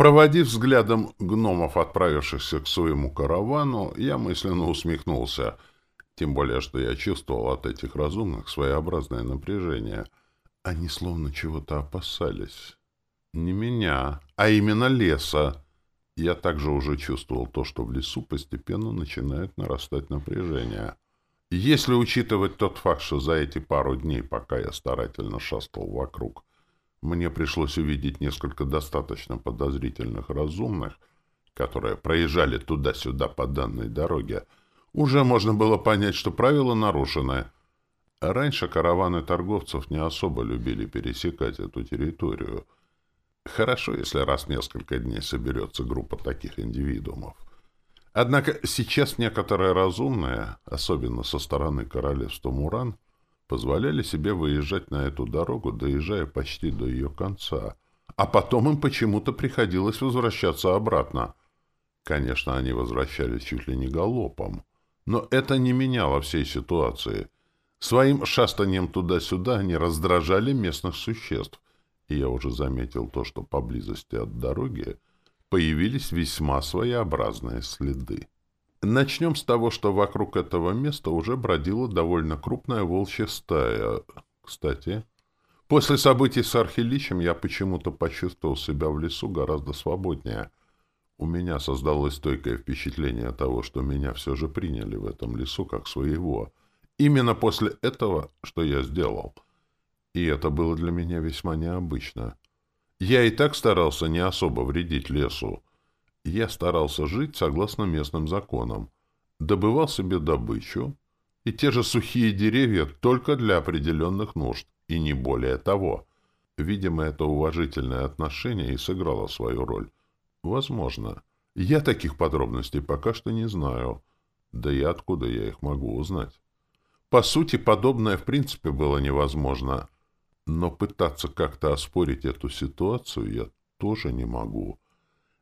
Проводив взглядом гномов, отправившихся к своему каравану, я мысленно усмехнулся. Тем более, что я чувствовал от этих разумных своеобразное напряжение. Они словно чего-то опасались. Не меня, а именно леса. Я также уже чувствовал то, что в лесу постепенно начинает нарастать напряжение. Если учитывать тот факт, что за эти пару дней, пока я старательно шастал вокруг, мне пришлось увидеть несколько достаточно подозрительных разумных, которые проезжали туда-сюда по данной дороге, уже можно было понять, что правила нарушены. Раньше караваны торговцев не особо любили пересекать эту территорию. Хорошо, если раз в несколько дней соберется группа таких индивидуумов. Однако сейчас некоторые разумные, особенно со стороны королевства Муран, позволяли себе выезжать на эту дорогу, доезжая почти до ее конца. А потом им почему-то приходилось возвращаться обратно. Конечно, они возвращались чуть ли не галопом. Но это не меняло всей ситуации. Своим шастанием туда-сюда они раздражали местных существ. И я уже заметил то, что поблизости от дороги появились весьма своеобразные следы. Начнем с того, что вокруг этого места уже бродила довольно крупная волчья стая. Кстати, после событий с Архиличем я почему-то почувствовал себя в лесу гораздо свободнее. У меня создалось стойкое впечатление того, что меня все же приняли в этом лесу как своего. Именно после этого, что я сделал. И это было для меня весьма необычно. Я и так старался не особо вредить лесу, я старался жить согласно местным законам, добывал себе добычу и те же сухие деревья только для определенных нужд, и не более того. Видимо, это уважительное отношение и сыграло свою роль. Возможно. Я таких подробностей пока что не знаю. Да и откуда я их могу узнать? По сути, подобное в принципе было невозможно. Но пытаться как-то оспорить эту ситуацию я тоже не могу.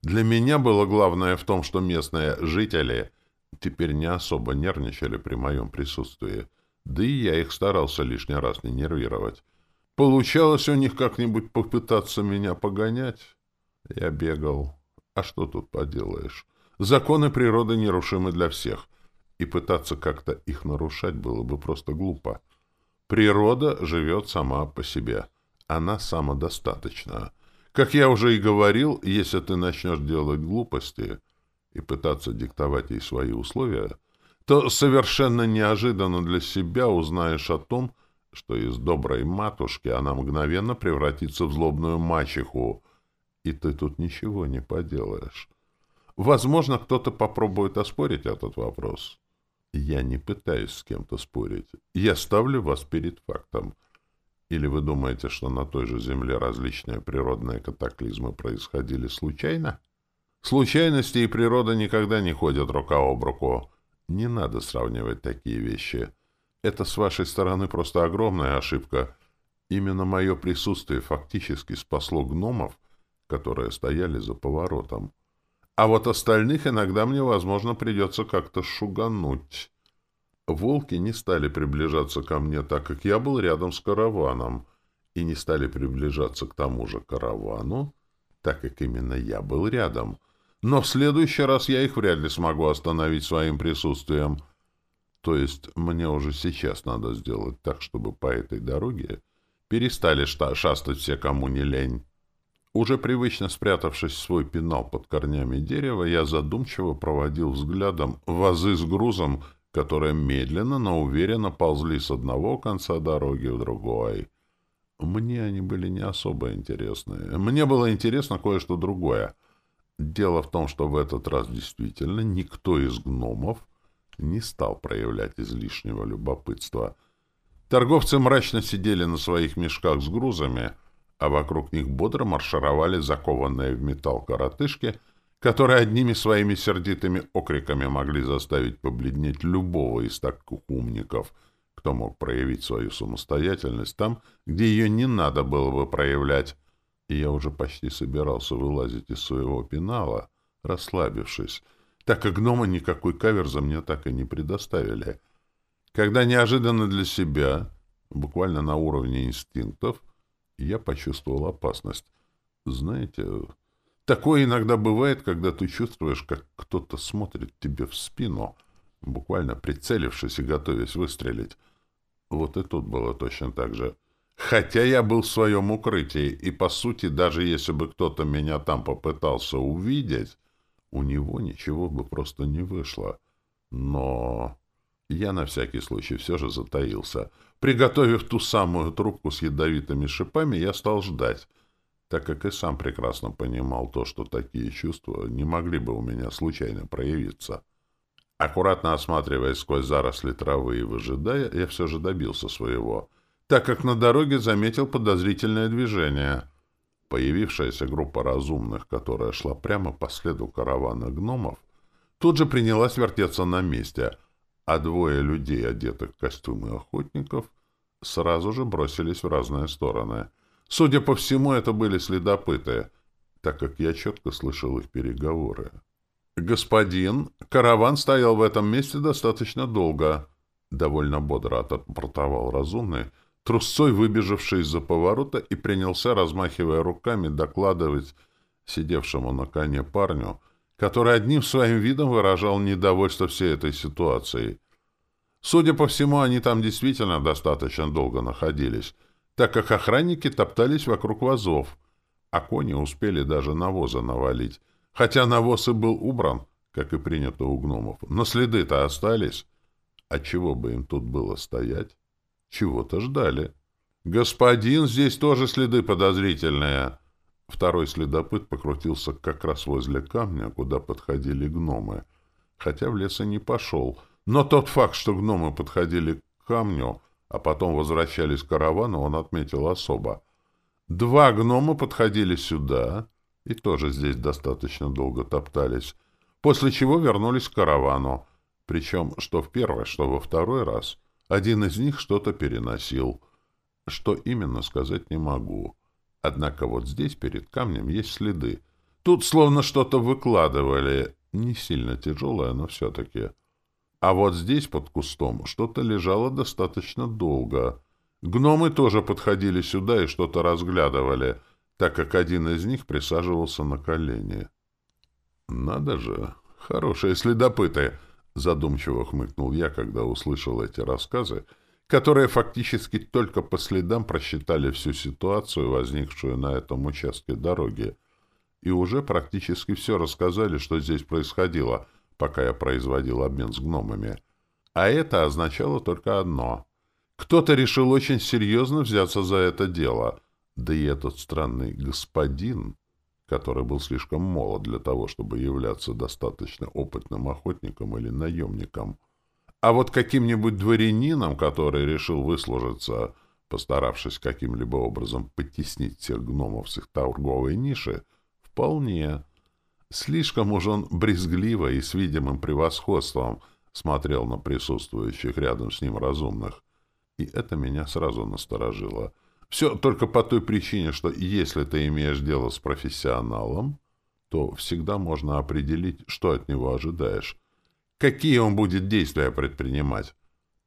Для меня было главное в том, что местные жители теперь не особо нервничали при моем присутствии, да и я их старался лишний раз не нервировать. Получалось у них как-нибудь попытаться меня погонять. Я бегал. А что тут поделаешь? Законы природы нерушимы для всех, и пытаться как-то их нарушать было бы просто глупо. Природа живет сама по себе. Она самодостаточна. Как я уже и говорил, если ты начнешь делать глупости и пытаться диктовать ей свои условия, то совершенно неожиданно для себя узнаешь о том, что из доброй матушки она мгновенно превратится в злобную мачеху, и ты тут ничего не поделаешь. Возможно, кто-то попробует оспорить этот вопрос. Я не пытаюсь с кем-то спорить. Я ставлю вас перед фактом — или вы думаете, что на той же Земле различные природные катаклизмы происходили случайно? Случайности и природа никогда не ходят рука об руку. Не надо сравнивать такие вещи. Это с вашей стороны просто огромная ошибка. Именно мое присутствие фактически спасло гномов, которые стояли за поворотом. А вот остальных иногда мне, возможно, придется как-то шугануть. Волки не стали приближаться ко мне, так как я был рядом с караваном, и не стали приближаться к тому же каравану, так как именно я был рядом. Но в следующий раз я их вряд ли смогу остановить своим присутствием. То есть мне уже сейчас надо сделать так, чтобы по этой дороге перестали шастать все, кому не лень. Уже привычно спрятавшись в свой пенал под корнями дерева, я задумчиво проводил взглядом вазы с грузом, которые медленно, но уверенно ползли с одного конца дороги в другой. Мне они были не особо интересны. Мне было интересно кое-что другое. Дело в том, что в этот раз действительно никто из гномов не стал проявлять излишнего любопытства. Торговцы мрачно сидели на своих мешках с грузами, а вокруг них бодро маршировали закованные в металл коротышки — которые одними своими сердитыми окриками могли заставить побледнеть любого из таких умников, кто мог проявить свою самостоятельность там, где ее не надо было бы проявлять. И я уже почти собирался вылазить из своего пенала, расслабившись, так как гномы никакой каверза мне так и не предоставили. Когда неожиданно для себя, буквально на уровне инстинктов, я почувствовал опасность. Знаете, Такое иногда бывает, когда ты чувствуешь, как кто-то смотрит тебе в спину, буквально прицелившись и готовясь выстрелить. Вот и тут было точно так же. Хотя я был в своем укрытии, и, по сути, даже если бы кто-то меня там попытался увидеть, у него ничего бы просто не вышло. Но я на всякий случай все же затаился. Приготовив ту самую трубку с ядовитыми шипами, я стал ждать, так как и сам прекрасно понимал то, что такие чувства не могли бы у меня случайно проявиться. Аккуратно осматриваясь сквозь заросли травы и выжидая, я все же добился своего, так как на дороге заметил подозрительное движение. Появившаяся группа разумных, которая шла прямо по следу каравана гномов, тут же принялась вертеться на месте, а двое людей, одетых в костюмы охотников, сразу же бросились в разные стороны. Судя по всему, это были следопыты, так как я четко слышал их переговоры. «Господин, караван стоял в этом месте достаточно долго», — довольно бодро отрапортовал разумный, трусцой выбежавший из-за поворота и принялся, размахивая руками, докладывать сидевшему на коне парню, который одним своим видом выражал недовольство всей этой ситуацией. Судя по всему, они там действительно достаточно долго находились, так как охранники топтались вокруг вазов, а кони успели даже навоза навалить, Хотя навоз и был убран, как и принято у гномов, но следы-то остались. А чего бы им тут было стоять? Чего-то ждали. «Господин, здесь тоже следы подозрительные!» Второй следопыт покрутился как раз возле камня, куда подходили гномы. Хотя в лес и не пошел. Но тот факт, что гномы подходили к камню, а потом возвращались к каравану, он отметил особо. Два гнома подходили сюда, и тоже здесь достаточно долго топтались, после чего вернулись к каравану. Причем, что в первый, что во второй раз, один из них что-то переносил. Что именно, сказать не могу. Однако вот здесь, перед камнем, есть следы. Тут словно что-то выкладывали. Не сильно тяжелое, но все-таки. А вот здесь, под кустом, что-то лежало достаточно долго. Гномы тоже подходили сюда и что-то разглядывали — так как один из них присаживался на колени. «Надо же, хорошие следопыты!» — задумчиво хмыкнул я, когда услышал эти рассказы, которые фактически только по следам просчитали всю ситуацию, возникшую на этом участке дороги, и уже практически все рассказали, что здесь происходило, пока я производил обмен с гномами. А это означало только одно. Кто-то решил очень серьезно взяться за это дело — да и этот странный господин, который был слишком молод для того, чтобы являться достаточно опытным охотником или наемником, а вот каким-нибудь дворянином, который решил выслужиться, постаравшись каким-либо образом потеснить всех гномов с их торговой ниши, вполне. Слишком уж он брезгливо и с видимым превосходством смотрел на присутствующих рядом с ним разумных, и это меня сразу насторожило — все только по той причине, что если ты имеешь дело с профессионалом, то всегда можно определить, что от него ожидаешь. Какие он будет действия предпринимать.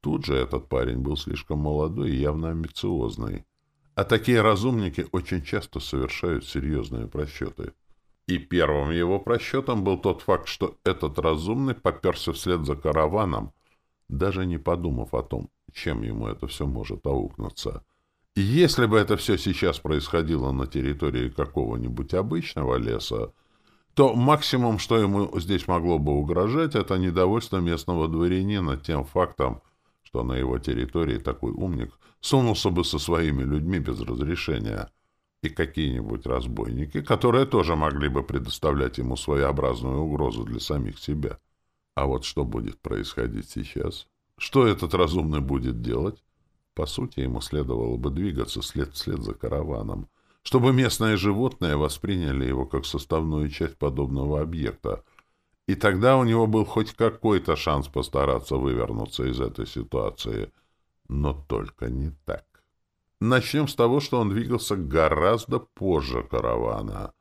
Тут же этот парень был слишком молодой и явно амбициозный. А такие разумники очень часто совершают серьезные просчеты. И первым его просчетом был тот факт, что этот разумный поперся вслед за караваном, даже не подумав о том, чем ему это все может аукнуться. Если бы это все сейчас происходило на территории какого-нибудь обычного леса, то максимум, что ему здесь могло бы угрожать, это недовольство местного дворянина тем фактом, что на его территории такой умник сунулся бы со своими людьми без разрешения, и какие-нибудь разбойники, которые тоже могли бы предоставлять ему своеобразную угрозу для самих себя. А вот что будет происходить сейчас? Что этот разумный будет делать? По сути, ему следовало бы двигаться след вслед за караваном, чтобы местные животные восприняли его как составную часть подобного объекта, и тогда у него был хоть какой-то шанс постараться вывернуться из этой ситуации. Но только не так. Начнем с того, что он двигался гораздо позже каравана.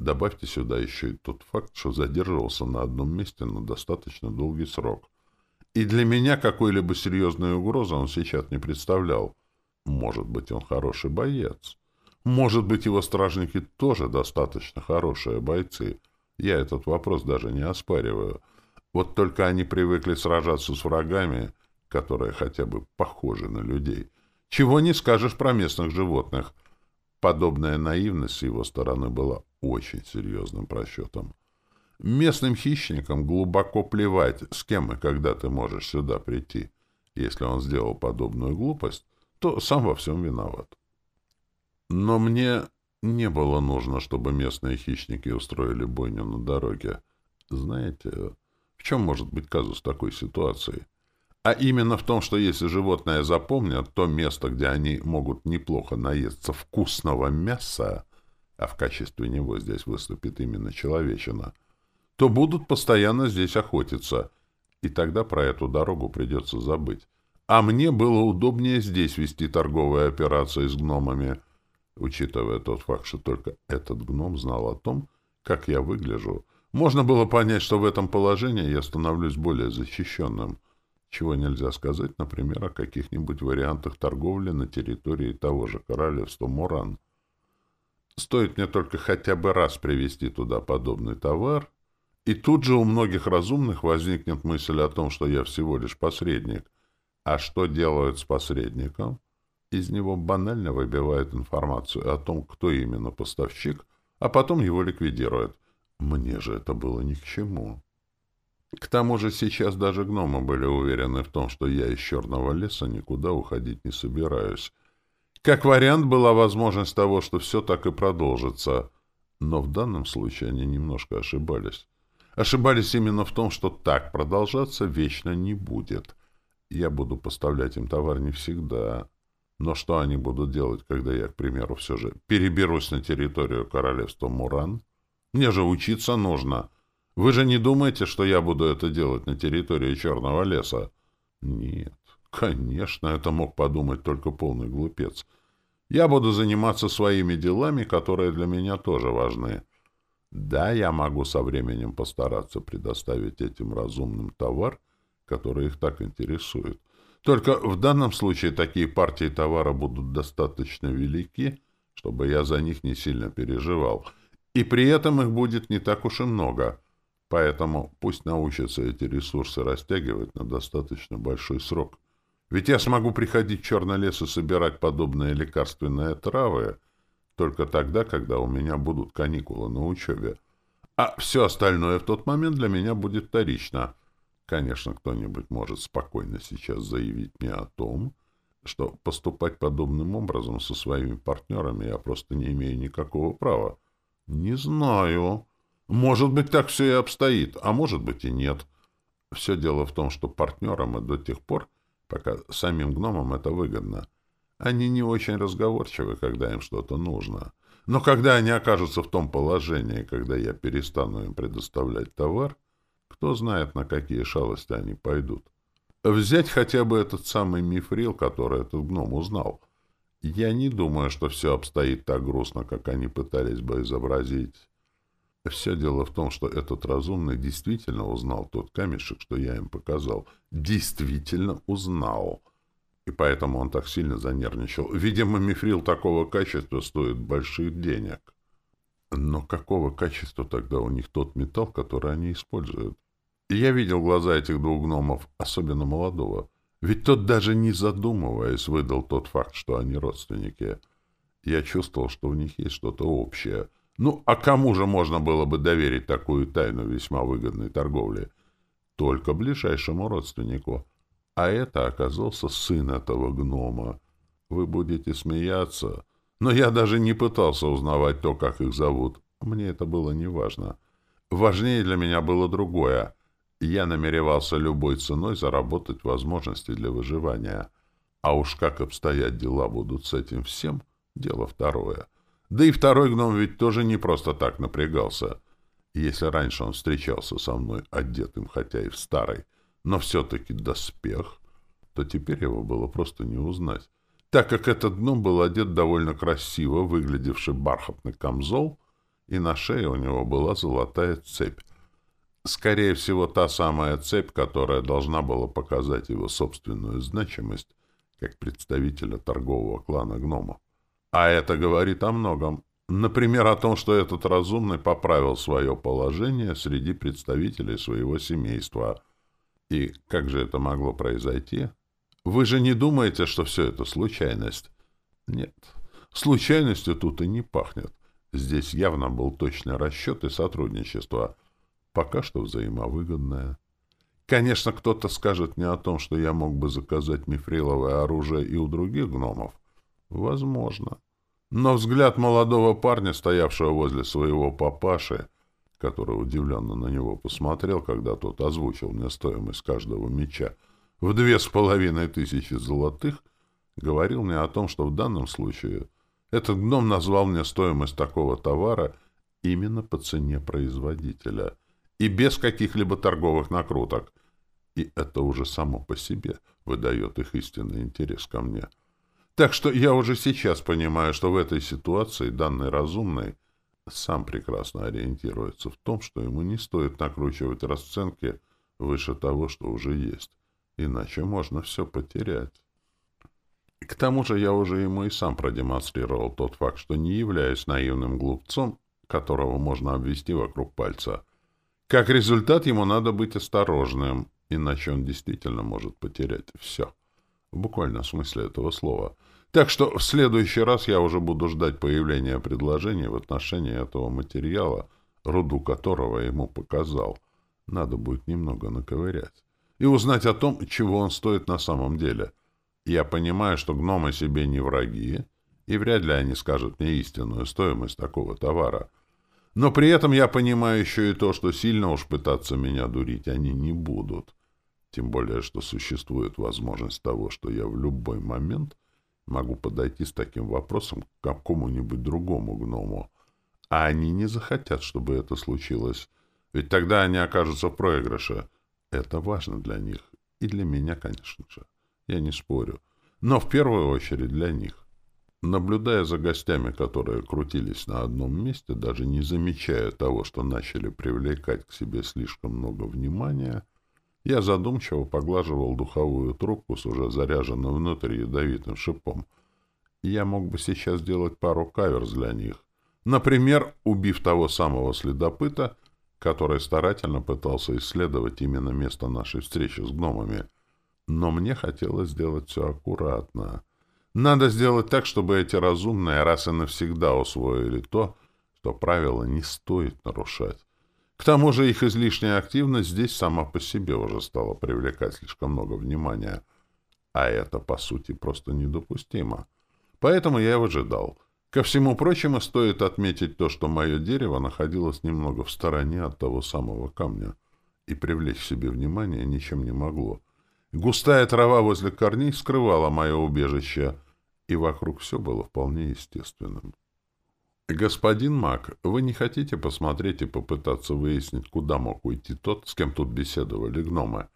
Добавьте сюда еще и тот факт, что задерживался на одном месте на достаточно долгий срок. И для меня какой-либо серьезной угрозы он сейчас не представлял. Может быть, он хороший боец. Может быть, его стражники тоже достаточно хорошие бойцы. Я этот вопрос даже не оспариваю. Вот только они привыкли сражаться с врагами, которые хотя бы похожи на людей. Чего не скажешь про местных животных. Подобная наивность с его стороны была очень серьезным просчетом. Местным хищникам глубоко плевать, с кем и когда ты можешь сюда прийти. Если он сделал подобную глупость, то сам во всем виноват. Но мне не было нужно, чтобы местные хищники устроили бойню на дороге. Знаете, в чем может быть казус такой ситуации? А именно в том, что если животное запомнят то место, где они могут неплохо наесться вкусного мяса, а в качестве него здесь выступит именно человечина, то будут постоянно здесь охотиться, и тогда про эту дорогу придется забыть. А мне было удобнее здесь вести торговые операции с гномами — Учитывая тот факт, что только этот гном знал о том, как я выгляжу, можно было понять, что в этом положении я становлюсь более защищенным, чего нельзя сказать, например, о каких-нибудь вариантах торговли на территории того же королевства Муран. Стоит мне только хотя бы раз привезти туда подобный товар, и тут же у многих разумных возникнет мысль о том, что я всего лишь посредник. А что делают с посредником? Из него банально выбивают информацию о том, кто именно поставщик, а потом его ликвидируют. Мне же это было ни к чему. К тому же сейчас даже гномы были уверены в том, что я из черного леса никуда уходить не собираюсь. Как вариант была возможность того, что все так и продолжится. Но в данном случае они немножко ошибались. Ошибались именно в том, что так продолжаться вечно не будет. Я буду поставлять им товар не всегда. Но что они будут делать, когда я, к примеру, все же переберусь на территорию королевства Муран? Мне же учиться нужно. Вы же не думаете, что я буду это делать на территории Черного леса? Нет, конечно, это мог подумать только полный глупец. Я буду заниматься своими делами, которые для меня тоже важны. Да, я могу со временем постараться предоставить этим разумным товар, который их так интересует. Только в данном случае такие партии товара будут достаточно велики, чтобы я за них не сильно переживал. И при этом их будет не так уж и много. Поэтому пусть научатся эти ресурсы растягивать на достаточно большой срок. Ведь я смогу приходить в черный лес и собирать подобные лекарственные травы только тогда, когда у меня будут каникулы на учебе. А все остальное в тот момент для меня будет вторично — Конечно, кто-нибудь может спокойно сейчас заявить мне о том, что поступать подобным образом со своими партнерами я просто не имею никакого права. Не знаю. Может быть, так все и обстоит, а может быть и нет. Все дело в том, что партнерам и до тех пор, пока самим гномам это выгодно, они не очень разговорчивы, когда им что-то нужно. Но когда они окажутся в том положении, когда я перестану им предоставлять товар, кто знает, на какие шалости они пойдут. Взять хотя бы этот самый мифрил, который этот гном узнал. Я не думаю, что все обстоит так грустно, как они пытались бы изобразить. Все дело в том, что этот разумный действительно узнал тот камешек, что я им показал. Действительно узнал. И поэтому он так сильно занервничал. Видимо, мифрил такого качества стоит больших денег. Но какого качества тогда у них тот металл, который они используют? я видел глаза этих двух гномов, особенно молодого. Ведь тот даже не задумываясь выдал тот факт, что они родственники. Я чувствовал, что у них есть что-то общее. Ну, а кому же можно было бы доверить такую тайну весьма выгодной торговли? Только ближайшему родственнику. А это оказался сын этого гнома. Вы будете смеяться, но я даже не пытался узнавать то, как их зовут. Мне это было неважно. Важнее для меня было другое — я намеревался любой ценой заработать возможности для выживания. А уж как обстоять дела будут с этим всем, дело второе. Да и второй гном ведь тоже не просто так напрягался. Если раньше он встречался со мной одетым, хотя и в старый, но все-таки доспех, то теперь его было просто не узнать. Так как этот гном был одет довольно красиво, выглядевший бархатный камзол, и на шее у него была золотая цепь, Скорее всего, та самая цепь, которая должна была показать его собственную значимость как представителя торгового клана гномов. А это говорит о многом. Например, о том, что этот разумный поправил свое положение среди представителей своего семейства. И как же это могло произойти? Вы же не думаете, что все это случайность? Нет, случайностью тут и не пахнет. Здесь явно был точный расчет и сотрудничество. Пока что взаимовыгодное. Конечно, кто-то скажет мне о том, что я мог бы заказать мифриловое оружие и у других гномов. Возможно. Но взгляд молодого парня, стоявшего возле своего папаши, который удивленно на него посмотрел, когда тот озвучил мне стоимость каждого меча в две с половиной тысячи золотых, говорил мне о том, что в данном случае этот гном назвал мне стоимость такого товара именно по цене производителя и без каких-либо торговых накруток. И это уже само по себе выдает их истинный интерес ко мне. — так что я уже сейчас понимаю, что в этой ситуации данный разумный сам прекрасно ориентируется в том, что ему не стоит накручивать расценки выше того, что уже есть. Иначе можно все потерять. К тому же я уже ему и сам продемонстрировал тот факт, что не являюсь наивным глупцом, которого можно обвести вокруг пальца. Как результат, ему надо быть осторожным, иначе он действительно может потерять все. В буквальном смысле этого слова. Так что в следующий раз я уже буду ждать появления предложений в отношении этого материала, руду которого ему показал. Надо будет немного наковырять. И узнать о том, чего он стоит на самом деле. Я понимаю, что гномы себе не враги, и вряд ли они скажут мне истинную стоимость такого товара. Но при этом я понимаю еще и то, что сильно уж пытаться меня дурить они не будут. Тем более, что существует возможность того, что я в любой момент могу подойти с таким вопросом к какому-нибудь другому гному. А они не захотят, чтобы это случилось. Ведь тогда они окажутся в проигрыше. Это важно для них. И для меня, конечно же. Я не спорю. Но в первую очередь для них. Наблюдая за гостями, которые крутились на одном месте, даже не замечая того, что начали привлекать к себе слишком много внимания, я задумчиво поглаживал духовую трубку с уже заряженным внутрь ядовитым шипом. Я мог бы сейчас сделать пару каверс для них. Например, убив того самого следопыта, который старательно пытался исследовать именно место нашей встречи с гномами. Но мне хотелось сделать все аккуратно. Надо сделать так, чтобы эти разумные раз и навсегда усвоили то, что правила не стоит нарушать. К тому же их излишняя активность здесь сама по себе уже стала привлекать слишком много внимания. А это, по сути, просто недопустимо. Поэтому я его ожидал. Ко всему прочему, стоит отметить то, что мое дерево находилось немного в стороне от того самого камня, и привлечь к себе внимание ничем не могло. Густая трава возле корней скрывала мое убежище, и вокруг все было вполне естественным. «Господин Мак, вы не хотите посмотреть и попытаться выяснить, куда мог уйти тот, с кем тут беседовали гномы?»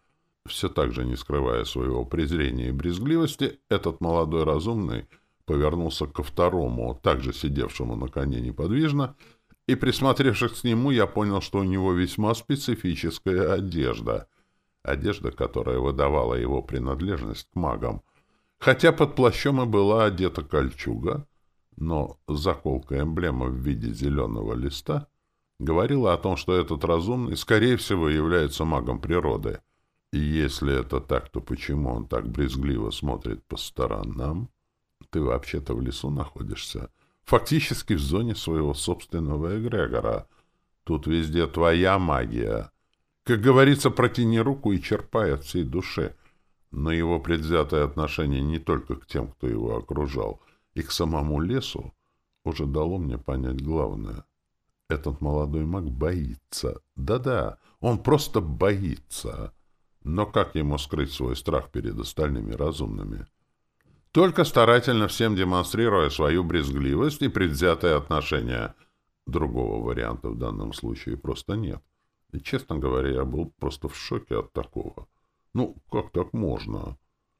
Все так же, не скрывая своего презрения и брезгливости, этот молодой разумный повернулся ко второму, также сидевшему на коне неподвижно, и, присмотревшись к нему, я понял, что у него весьма специфическая одежда. Одежда, которая выдавала его принадлежность к магам. Хотя под плащом и была одета кольчуга, но заколка эмблемы в виде зеленого листа говорила о том, что этот разумный, скорее всего, является магом природы. И если это так, то почему он так брезгливо смотрит по сторонам? Ты вообще-то в лесу находишься, фактически в зоне своего собственного эгрегора. Тут везде твоя магия. Как говорится, протяни руку и черпай от всей души. Но его предвзятое отношение не только к тем, кто его окружал — и к самому лесу уже дало мне понять главное. Этот молодой маг боится. Да-да, он просто боится. Но как ему скрыть свой страх перед остальными разумными? Только старательно всем демонстрируя свою брезгливость и предвзятое отношение. Другого варианта в данном случае просто нет. И, честно говоря, я был просто в шоке от такого. Ну, как так можно?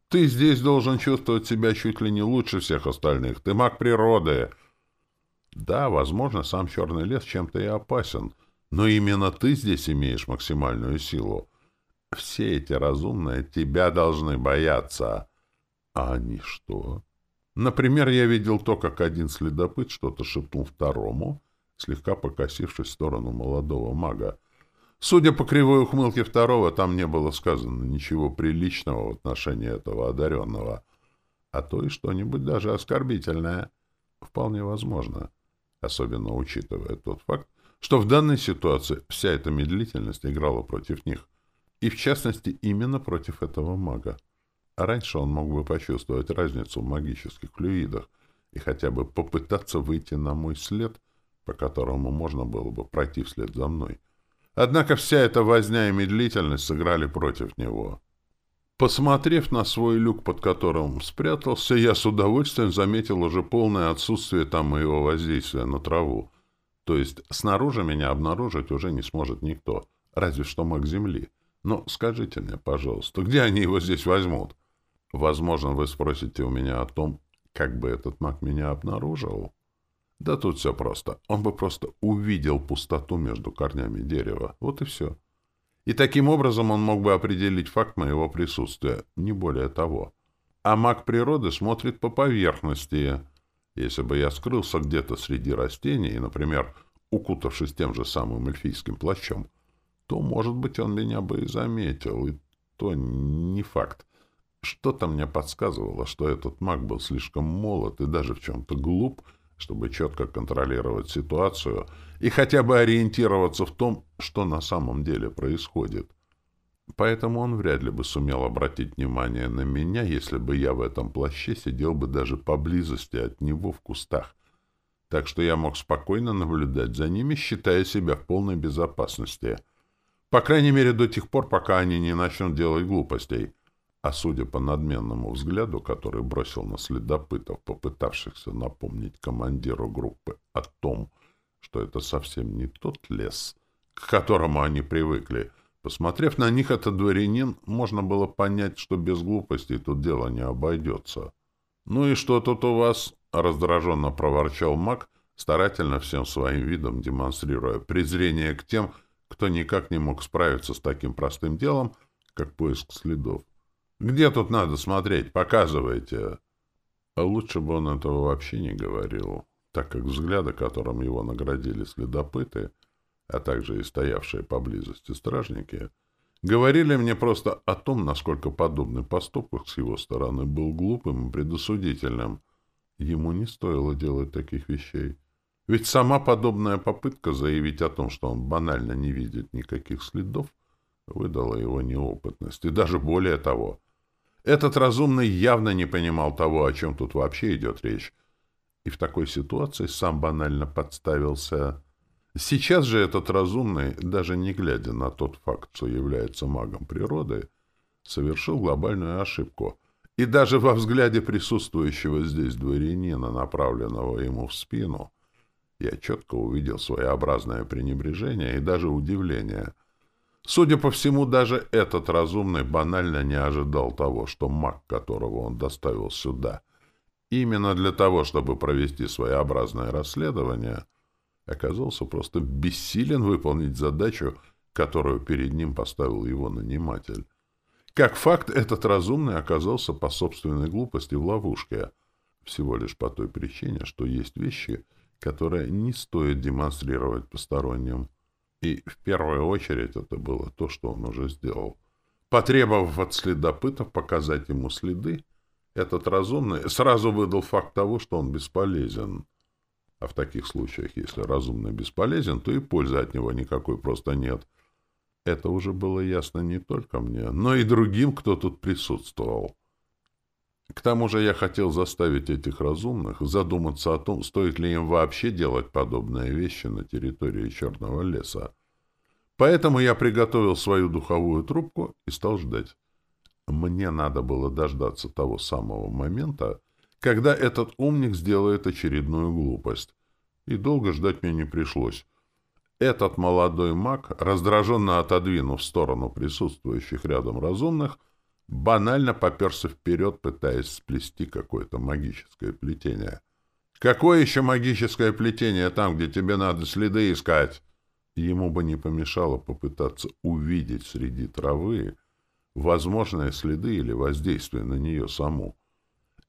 Ты здесь должен чувствовать себя чуть ли не лучше всех остальных. Ты маг природы. Да, возможно, сам черный лес чем-то и опасен, но именно ты здесь имеешь максимальную силу. Все эти разумные тебя должны бояться. А они что? Например, я видел то, как один следопыт что-то шепнул второму, слегка покосившись в сторону молодого мага. Судя по кривой ухмылке второго, там не было сказано ничего приличного в отношении этого одаренного, а то и что-нибудь даже оскорбительное. Вполне возможно, особенно учитывая тот факт, что в данной ситуации вся эта медлительность играла против них, и в частности именно против этого мага. А раньше он мог бы почувствовать разницу в магических флюидах и хотя бы попытаться выйти на мой след, по которому можно было бы пройти вслед за мной. Однако вся эта возня и медлительность сыграли против него. Посмотрев на свой люк, под которым спрятался, я с удовольствием заметил уже полное отсутствие там моего воздействия на траву. То есть снаружи меня обнаружить уже не сможет никто, разве что маг Земли. Но скажите мне, пожалуйста, где они его здесь возьмут? Возможно, вы спросите у меня о том, как бы этот маг меня обнаружил. Да тут все просто. Он бы просто увидел пустоту между корнями дерева. Вот и все. И таким образом он мог бы определить факт моего присутствия, не более того. А маг природы смотрит по поверхности. Если бы я скрылся где-то среди растений, например, укутавшись тем же самым эльфийским плащом, то, может быть, он меня бы и заметил, и то не факт. Что-то мне подсказывало, что этот маг был слишком молод и даже в чем-то глуп, чтобы четко контролировать ситуацию и хотя бы ориентироваться в том, что на самом деле происходит. Поэтому он вряд ли бы сумел обратить внимание на меня, если бы я в этом плаще сидел бы даже поблизости от него в кустах. Так что я мог спокойно наблюдать за ними, считая себя в полной безопасности. По крайней мере, до тех пор, пока они не начнут делать глупостей. А судя по надменному взгляду, который бросил на следопытов, попытавшихся напомнить командиру группы о том, что это совсем не тот лес, к которому они привыкли, посмотрев на них, этот дворянин, можно было понять, что без глупостей тут дело не обойдется. «Ну и что тут у вас?» — раздраженно проворчал маг, старательно всем своим видом демонстрируя презрение к тем, кто никак не мог справиться с таким простым делом, как поиск следов. Где тут надо смотреть? Показывайте. А лучше бы он этого вообще не говорил, так как взгляды, которым его наградили следопыты, а также и стоявшие поблизости стражники, говорили мне просто о том, насколько подобный поступок с его стороны был глупым и предосудительным. Ему не стоило делать таких вещей. Ведь сама подобная попытка заявить о том, что он банально не видит никаких следов, выдала его неопытность. И даже более того, этот разумный явно не понимал того, о чем тут вообще идет речь, и в такой ситуации сам банально подставился. Сейчас же этот разумный, даже не глядя на тот факт, что является магом природы, совершил глобальную ошибку. И даже во взгляде присутствующего здесь дворянина, направленного ему в спину, я четко увидел своеобразное пренебрежение и даже удивление — Судя по всему, даже этот разумный банально не ожидал того, что маг, которого он доставил сюда, именно для того, чтобы провести своеобразное расследование, оказался просто бессилен выполнить задачу, которую перед ним поставил его наниматель. Как факт, этот разумный оказался по собственной глупости в ловушке, всего лишь по той причине, что есть вещи, которые не стоит демонстрировать посторонним. И в первую очередь это было то, что он уже сделал. Потребовав от следопытов показать ему следы, этот разумный сразу выдал факт того, что он бесполезен. А в таких случаях, если разумный бесполезен, то и пользы от него никакой просто нет. Это уже было ясно не только мне, но и другим, кто тут присутствовал. К тому же я хотел заставить этих разумных задуматься о том, стоит ли им вообще делать подобные вещи на территории Черного леса. Поэтому я приготовил свою духовую трубку и стал ждать. Мне надо было дождаться того самого момента, когда этот умник сделает очередную глупость. И долго ждать мне не пришлось. Этот молодой маг, раздраженно отодвинув в сторону присутствующих рядом разумных, банально поперся вперед, пытаясь сплести какое-то магическое плетение. «Какое еще магическое плетение там, где тебе надо следы искать?» Ему бы не помешало попытаться увидеть среди травы возможные следы или воздействие на нее саму.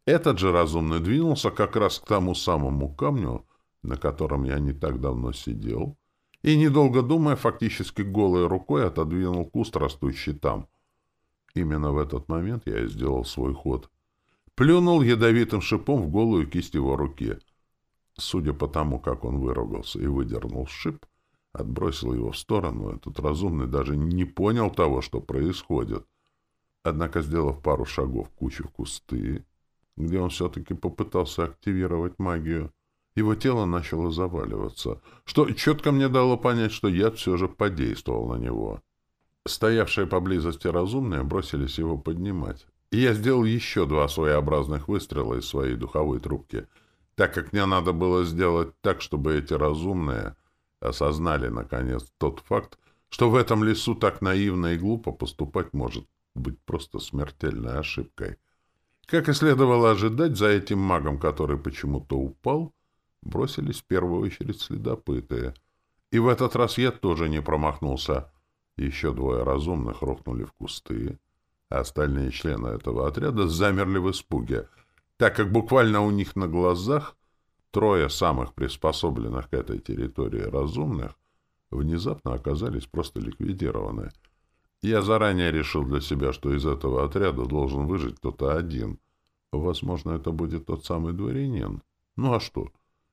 Этот же разумный двинулся как раз к тому самому камню, на котором я не так давно сидел, и, недолго думая, фактически голой рукой отодвинул куст, растущий там. Именно в этот момент я сделал свой ход. Плюнул ядовитым шипом в голую кисть его руки. Судя по тому, как он выругался и выдернул шип, отбросил его в сторону, этот разумный даже не понял того, что происходит. Однако, сделав пару шагов кучу в кусты, где он все-таки попытался активировать магию, его тело начало заваливаться, что четко мне дало понять, что яд все же подействовал на него. Стоявшие поблизости разумные бросились его поднимать. И я сделал еще два своеобразных выстрела из своей духовой трубки, так как мне надо было сделать так, чтобы эти разумные осознали, наконец, тот факт, что в этом лесу так наивно и глупо поступать может быть просто смертельной ошибкой. Как и следовало ожидать, за этим магом, который почему-то упал, бросились в первую очередь следопытые. И в этот раз я тоже не промахнулся. Еще двое разумных рухнули в кусты, а остальные члены этого отряда замерли в испуге, так как буквально у них на глазах трое самых приспособленных к этой территории разумных внезапно оказались просто ликвидированы. Я заранее решил для себя, что из этого отряда должен выжить кто-то один. Возможно, это будет тот самый дворянин. Ну а что?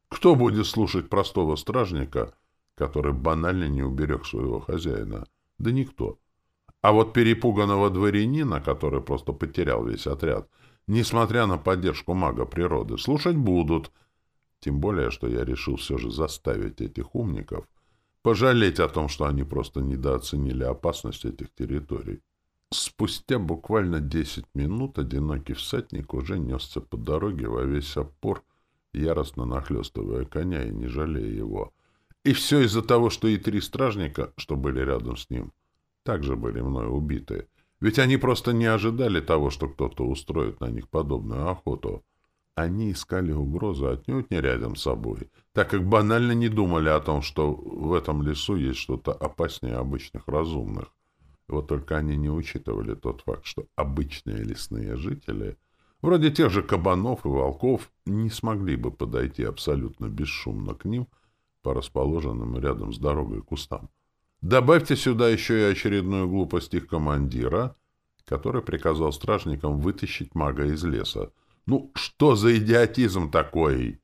Кто будет слушать простого стражника, который банально не уберег своего хозяина? Да никто. А вот перепуганного дворянина, который просто потерял весь отряд, несмотря на поддержку мага природы, слушать будут. Тем более, что я решил все же заставить этих умников пожалеть о том, что они просто недооценили опасность этих территорий. Спустя буквально десять минут одинокий всадник уже несся по дороге во весь опор, яростно нахлестывая коня и не жалея его. И все из-за того, что и три стражника, что были рядом с ним, также были мной убиты. Ведь они просто не ожидали того, что кто-то устроит на них подобную охоту. Они искали угрозу отнюдь не рядом с собой, так как банально не думали о том, что в этом лесу есть что-то опаснее обычных разумных. Вот только они не учитывали тот факт, что обычные лесные жители — вроде тех же кабанов и волков, не смогли бы подойти абсолютно бесшумно к ним по расположенным рядом с дорогой кустам. Добавьте сюда еще и очередную глупость их командира, который приказал стражникам вытащить мага из леса. Ну, что за идиотизм такой?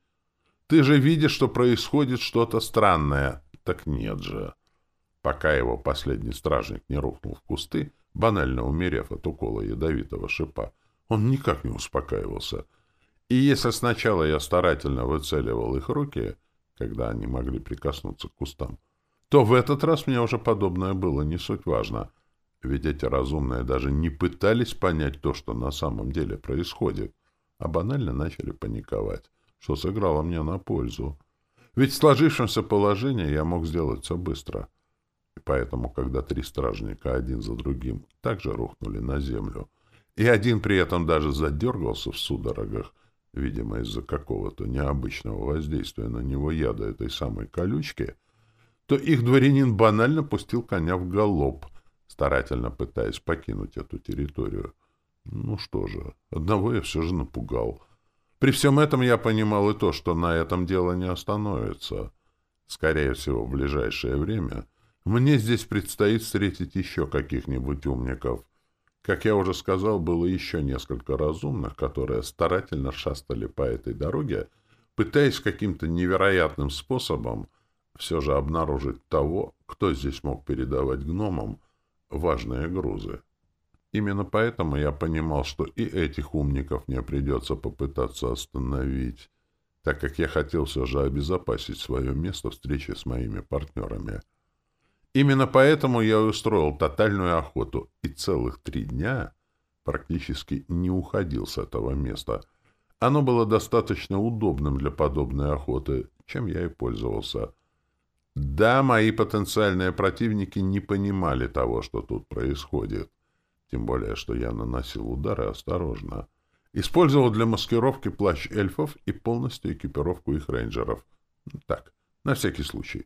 Ты же видишь, что происходит что-то странное. Так нет же. Пока его последний стражник не рухнул в кусты, банально умерев от укола ядовитого шипа, он никак не успокаивался. И если сначала я старательно выцеливал их руки, когда они могли прикоснуться к кустам, то в этот раз мне уже подобное было не суть важно, ведь эти разумные даже не пытались понять то, что на самом деле происходит, а банально начали паниковать, что сыграло мне на пользу. Ведь в сложившемся положении я мог сделать все быстро. И поэтому, когда три стражника один за другим также рухнули на землю, и один при этом даже задергался в судорогах, видимо, из-за какого-то необычного воздействия на него яда этой самой колючки, то их дворянин банально пустил коня в галоп, старательно пытаясь покинуть эту территорию. Ну что же, одного я все же напугал. При всем этом я понимал и то, что на этом дело не остановится. Скорее всего, в ближайшее время мне здесь предстоит встретить еще каких-нибудь умников — как я уже сказал, было еще несколько разумных, которые старательно шастали по этой дороге, пытаясь каким-то невероятным способом все же обнаружить того, кто здесь мог передавать гномам важные грузы. Именно поэтому я понимал, что и этих умников мне придется попытаться остановить, так как я хотел все же обезопасить свое место встречи с моими партнерами — Именно поэтому я устроил тотальную охоту и целых три дня практически не уходил с этого места. Оно было достаточно удобным для подобной охоты, чем я и пользовался. Да, мои потенциальные противники не понимали того, что тут происходит. Тем более, что я наносил удары осторожно. Использовал для маскировки плащ эльфов и полностью экипировку их рейнджеров. Так, на всякий случай.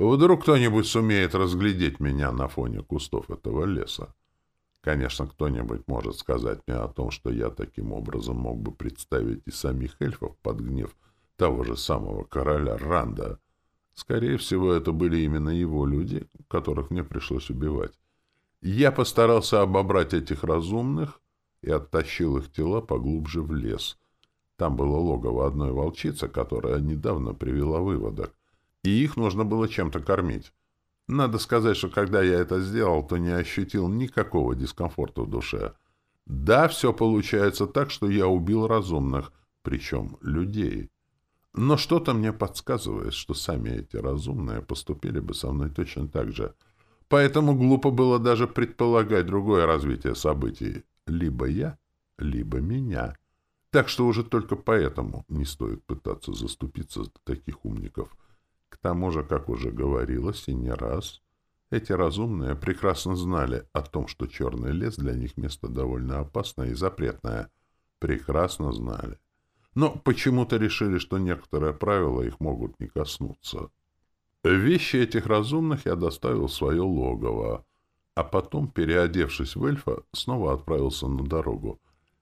Вдруг кто-нибудь сумеет разглядеть меня на фоне кустов этого леса. Конечно, кто-нибудь может сказать мне о том, что я таким образом мог бы представить и самих эльфов под гнев того же самого короля Ранда. Скорее всего, это были именно его люди, которых мне пришлось убивать. Я постарался обобрать этих разумных и оттащил их тела поглубже в лес. Там было логово одной волчицы, которая недавно привела выводок, и их нужно было чем-то кормить. Надо сказать, что когда я это сделал, то не ощутил никакого дискомфорта в душе. Да, все получается так, что я убил разумных, причем людей. Но что-то мне подсказывает, что сами эти разумные поступили бы со мной точно так же. Поэтому глупо было даже предполагать другое развитие событий. Либо я, либо меня. Так что уже только поэтому не стоит пытаться заступиться за таких умников — тому же, как уже говорилось и не раз, эти разумные прекрасно знали о том, что черный лес для них место довольно опасное и запретное. Прекрасно знали. Но почему-то решили, что некоторые правила их могут не коснуться. Вещи этих разумных я доставил в свое логово, а потом, переодевшись в эльфа, снова отправился на дорогу.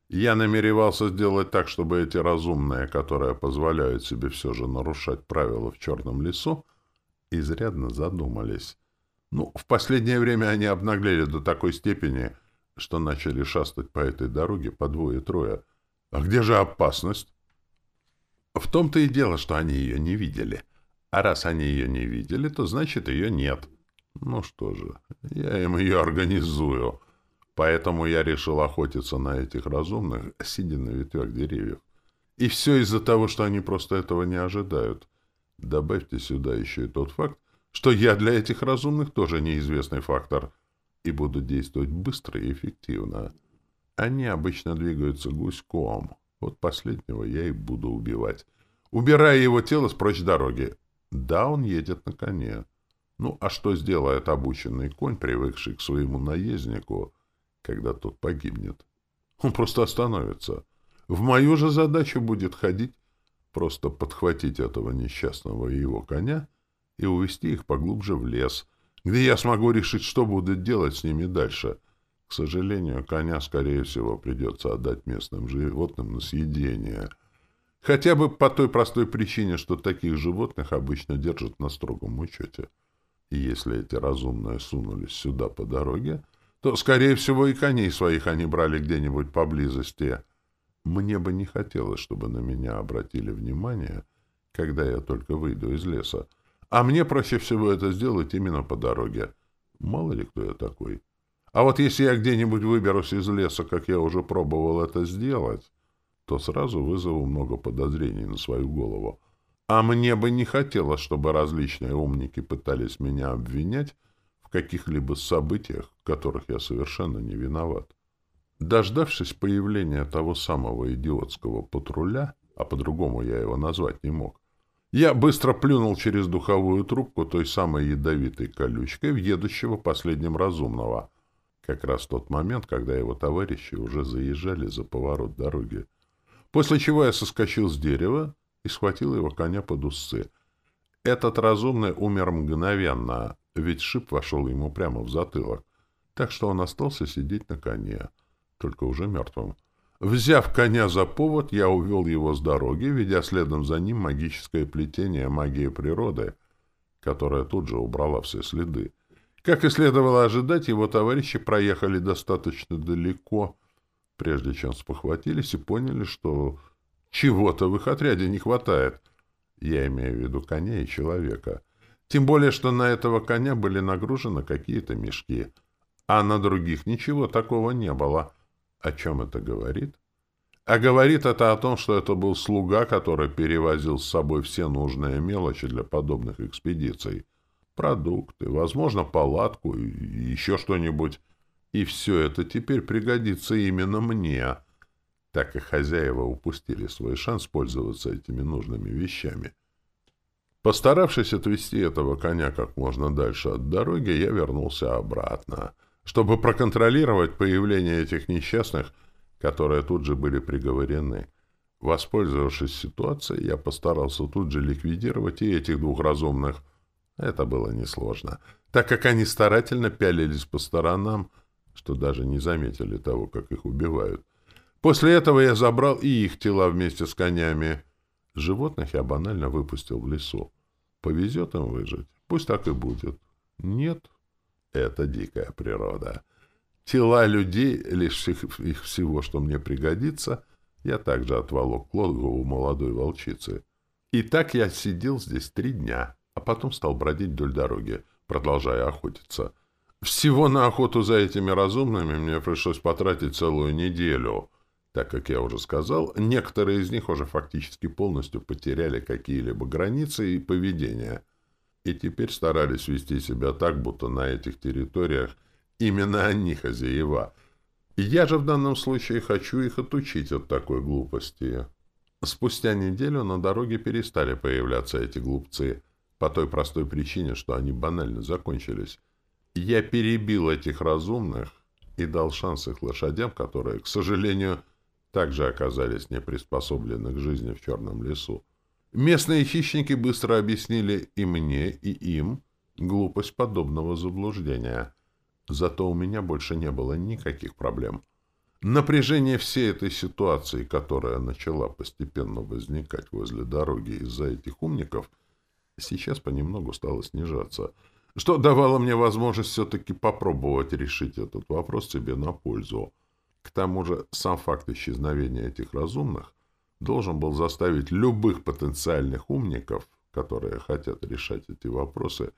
Я намеревался сделать так, чтобы эти разумные, которые позволяют себе все же нарушать правила в черном лесу, изрядно задумались. Ну, в последнее время они обнаглели до такой степени, что начали шастать по этой дороге по двое-трое. А где же опасность? В том-то и дело, что они ее не видели. А раз они ее не видели, то значит ее нет. Ну что же, я им ее организую. Поэтому я решил охотиться на этих разумных, сидя на ветвях деревьев. И все из-за того, что они просто этого не ожидают. Добавьте сюда еще и тот факт, что я для этих разумных тоже неизвестный фактор и буду действовать быстро и эффективно. Они обычно двигаются гуськом. Вот последнего я и буду убивать. Убирая его тело с прочь дороги. Да, он едет на коне. Ну, а что сделает обученный конь, привыкший к своему наезднику, когда тот погибнет. Он просто остановится. В мою же задачу будет ходить, просто подхватить этого несчастного и его коня и увести их поглубже в лес, где я смогу решить, что буду делать с ними дальше. К сожалению, коня, скорее всего, придется отдать местным животным на съедение. Хотя бы по той простой причине, что таких животных обычно держат на строгом учете. И если эти разумные сунулись сюда по дороге, то, скорее всего, и коней своих они брали где-нибудь поблизости. Мне бы не хотелось, чтобы на меня обратили внимание, когда я только выйду из леса. А мне проще всего это сделать именно по дороге. Мало ли кто я такой. А вот если я где-нибудь выберусь из леса, как я уже пробовал это сделать, то сразу вызову много подозрений на свою голову. А мне бы не хотелось, чтобы различные умники пытались меня обвинять в каких-либо событиях, в которых я совершенно не виноват. Дождавшись появления того самого идиотского патруля, а по-другому я его назвать не мог, я быстро плюнул через духовую трубку той самой ядовитой колючкой в едущего последним разумного, как раз в тот момент, когда его товарищи уже заезжали за поворот дороги. После чего я соскочил с дерева и схватил его коня под усы. Этот разумный умер мгновенно, ведь шип вошел ему прямо в затылок, так что он остался сидеть на коне, только уже мертвым. Взяв коня за повод, я увел его с дороги, ведя следом за ним магическое плетение магии природы, которое тут же убрала все следы. Как и следовало ожидать, его товарищи проехали достаточно далеко, прежде чем спохватились и поняли, что чего-то в их отряде не хватает. Я имею в виду коня и человека. Тем более, что на этого коня были нагружены какие-то мешки, а на других ничего такого не было. О чем это говорит? А говорит это о том, что это был слуга, который перевозил с собой все нужные мелочи для подобных экспедиций. Продукты, возможно, палатку и еще что-нибудь. И все это теперь пригодится именно мне, так как хозяева упустили свой шанс пользоваться этими нужными вещами. Постаравшись отвести этого коня как можно дальше от дороги, я вернулся обратно, чтобы проконтролировать появление этих несчастных, которые тут же были приговорены. Воспользовавшись ситуацией, я постарался тут же ликвидировать и этих двух разумных. Это было несложно, так как они старательно пялились по сторонам, что даже не заметили того, как их убивают. После этого я забрал и их тела вместе с конями. Животных я банально выпустил в лесу. Повезет им выжить, пусть так и будет. Нет, это дикая природа. Тела людей, лишь их всего, что мне пригодится, я также отволок к логову молодой волчицы. И так я сидел здесь три дня, а потом стал бродить вдоль дороги, продолжая охотиться. Всего на охоту за этими разумными мне пришлось потратить целую неделю, так как я уже сказал, некоторые из них уже фактически полностью потеряли какие-либо границы и поведение, и теперь старались вести себя так, будто на этих территориях именно они хозяева. Я же в данном случае хочу их отучить от такой глупости. Спустя неделю на дороге перестали появляться эти глупцы, по той простой причине, что они банально закончились. Я перебил этих разумных и дал шанс их лошадям, которые, к сожалению, также оказались не приспособлены к жизни в черном лесу. Местные хищники быстро объяснили и мне, и им глупость подобного заблуждения. Зато у меня больше не было никаких проблем. Напряжение всей этой ситуации, которая начала постепенно возникать возле дороги из-за этих умников, сейчас понемногу стало снижаться — что давало мне возможность все-таки попробовать решить этот вопрос себе на пользу. К тому же сам факт исчезновения этих разумных должен был заставить любых потенциальных умников, которые хотят решать эти вопросы,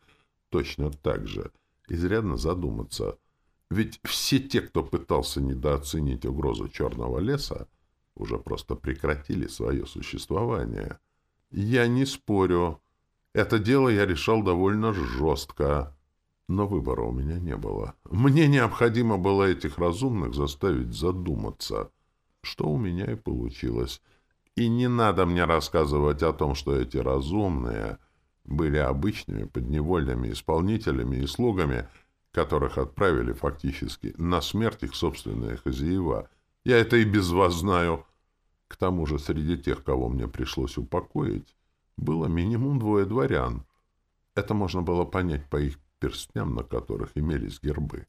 точно так же изрядно задуматься. Ведь все те, кто пытался недооценить угрозу черного леса, уже просто прекратили свое существование. Я не спорю, это дело я решал довольно жестко, но выбора у меня не было. Мне необходимо было этих разумных заставить задуматься, что у меня и получилось. И не надо мне рассказывать о том, что эти разумные были обычными подневольными исполнителями и слугами, которых отправили фактически на смерть их собственные хозяева. Я это и без вас знаю. К тому же среди тех, кого мне пришлось упокоить, было минимум двое дворян. Это можно было понять по их перстням, на которых имелись гербы.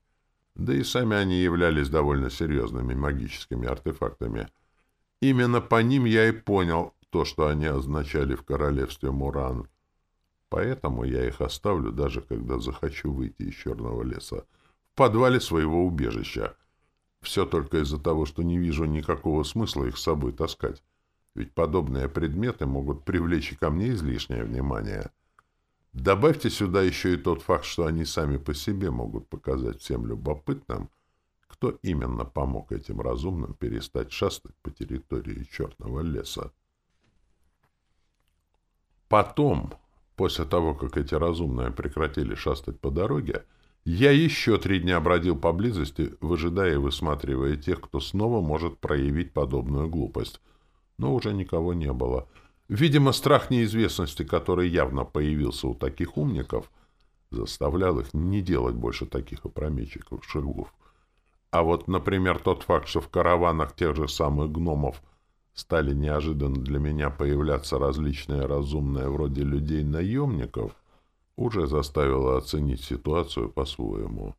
Да и сами они являлись довольно серьезными магическими артефактами. Именно по ним я и понял то, что они означали в королевстве Муран. Поэтому я их оставлю, даже когда захочу выйти из черного леса, в подвале своего убежища. Все только из-за того, что не вижу никакого смысла их с собой таскать ведь подобные предметы могут привлечь ко мне излишнее внимание. Добавьте сюда еще и тот факт, что они сами по себе могут показать всем любопытным, кто именно помог этим разумным перестать шастать по территории Черного леса. Потом, после того, как эти разумные прекратили шастать по дороге, я еще три дня бродил поблизости, выжидая и высматривая тех, кто снова может проявить подобную глупость — но уже никого не было. Видимо, страх неизвестности, который явно появился у таких умников, заставлял их не делать больше таких опрометчиков шагов. А вот, например, тот факт, что в караванах тех же самых гномов стали неожиданно для меня появляться различные разумные вроде людей-наемников, уже заставило оценить ситуацию по-своему.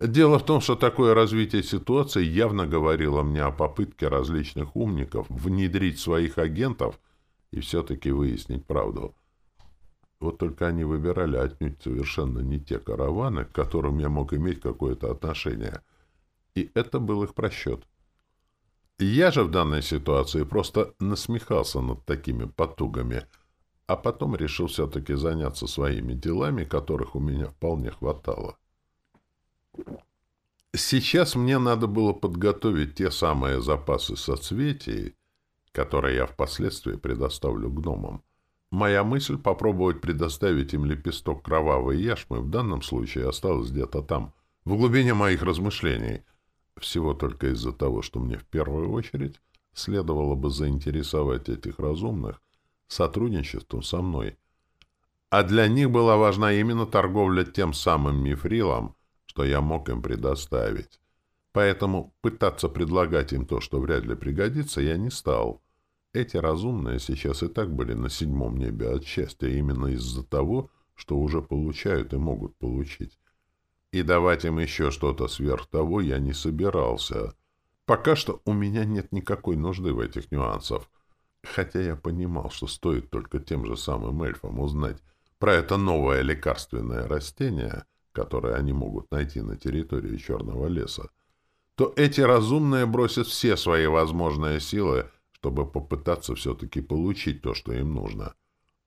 Дело в том, что такое развитие ситуации явно говорило мне о попытке различных умников внедрить своих агентов и все-таки выяснить правду. Вот только они выбирали отнюдь совершенно не те караваны, к которым я мог иметь какое-то отношение. И это был их просчет. Я же в данной ситуации просто насмехался над такими потугами, а потом решил все-таки заняться своими делами, которых у меня вполне хватало. Сейчас мне надо было подготовить те самые запасы соцветий, которые я впоследствии предоставлю гномам. Моя мысль попробовать предоставить им лепесток кровавой яшмы в данном случае осталась где-то там, в глубине моих размышлений. Всего только из-за того, что мне в первую очередь следовало бы заинтересовать этих разумных сотрудничеством со мной. А для них была важна именно торговля тем самым мифрилом, что я мог им предоставить. Поэтому пытаться предлагать им то, что вряд ли пригодится, я не стал. Эти разумные сейчас и так были на седьмом небе от счастья именно из-за того, что уже получают и могут получить. И давать им еще что-то сверх того я не собирался. Пока что у меня нет никакой нужды в этих нюансах. Хотя я понимал, что стоит только тем же самым эльфам узнать про это новое лекарственное растение, которое они могут найти на территории Черного леса, то эти разумные бросят все свои возможные силы, чтобы попытаться все-таки получить то, что им нужно.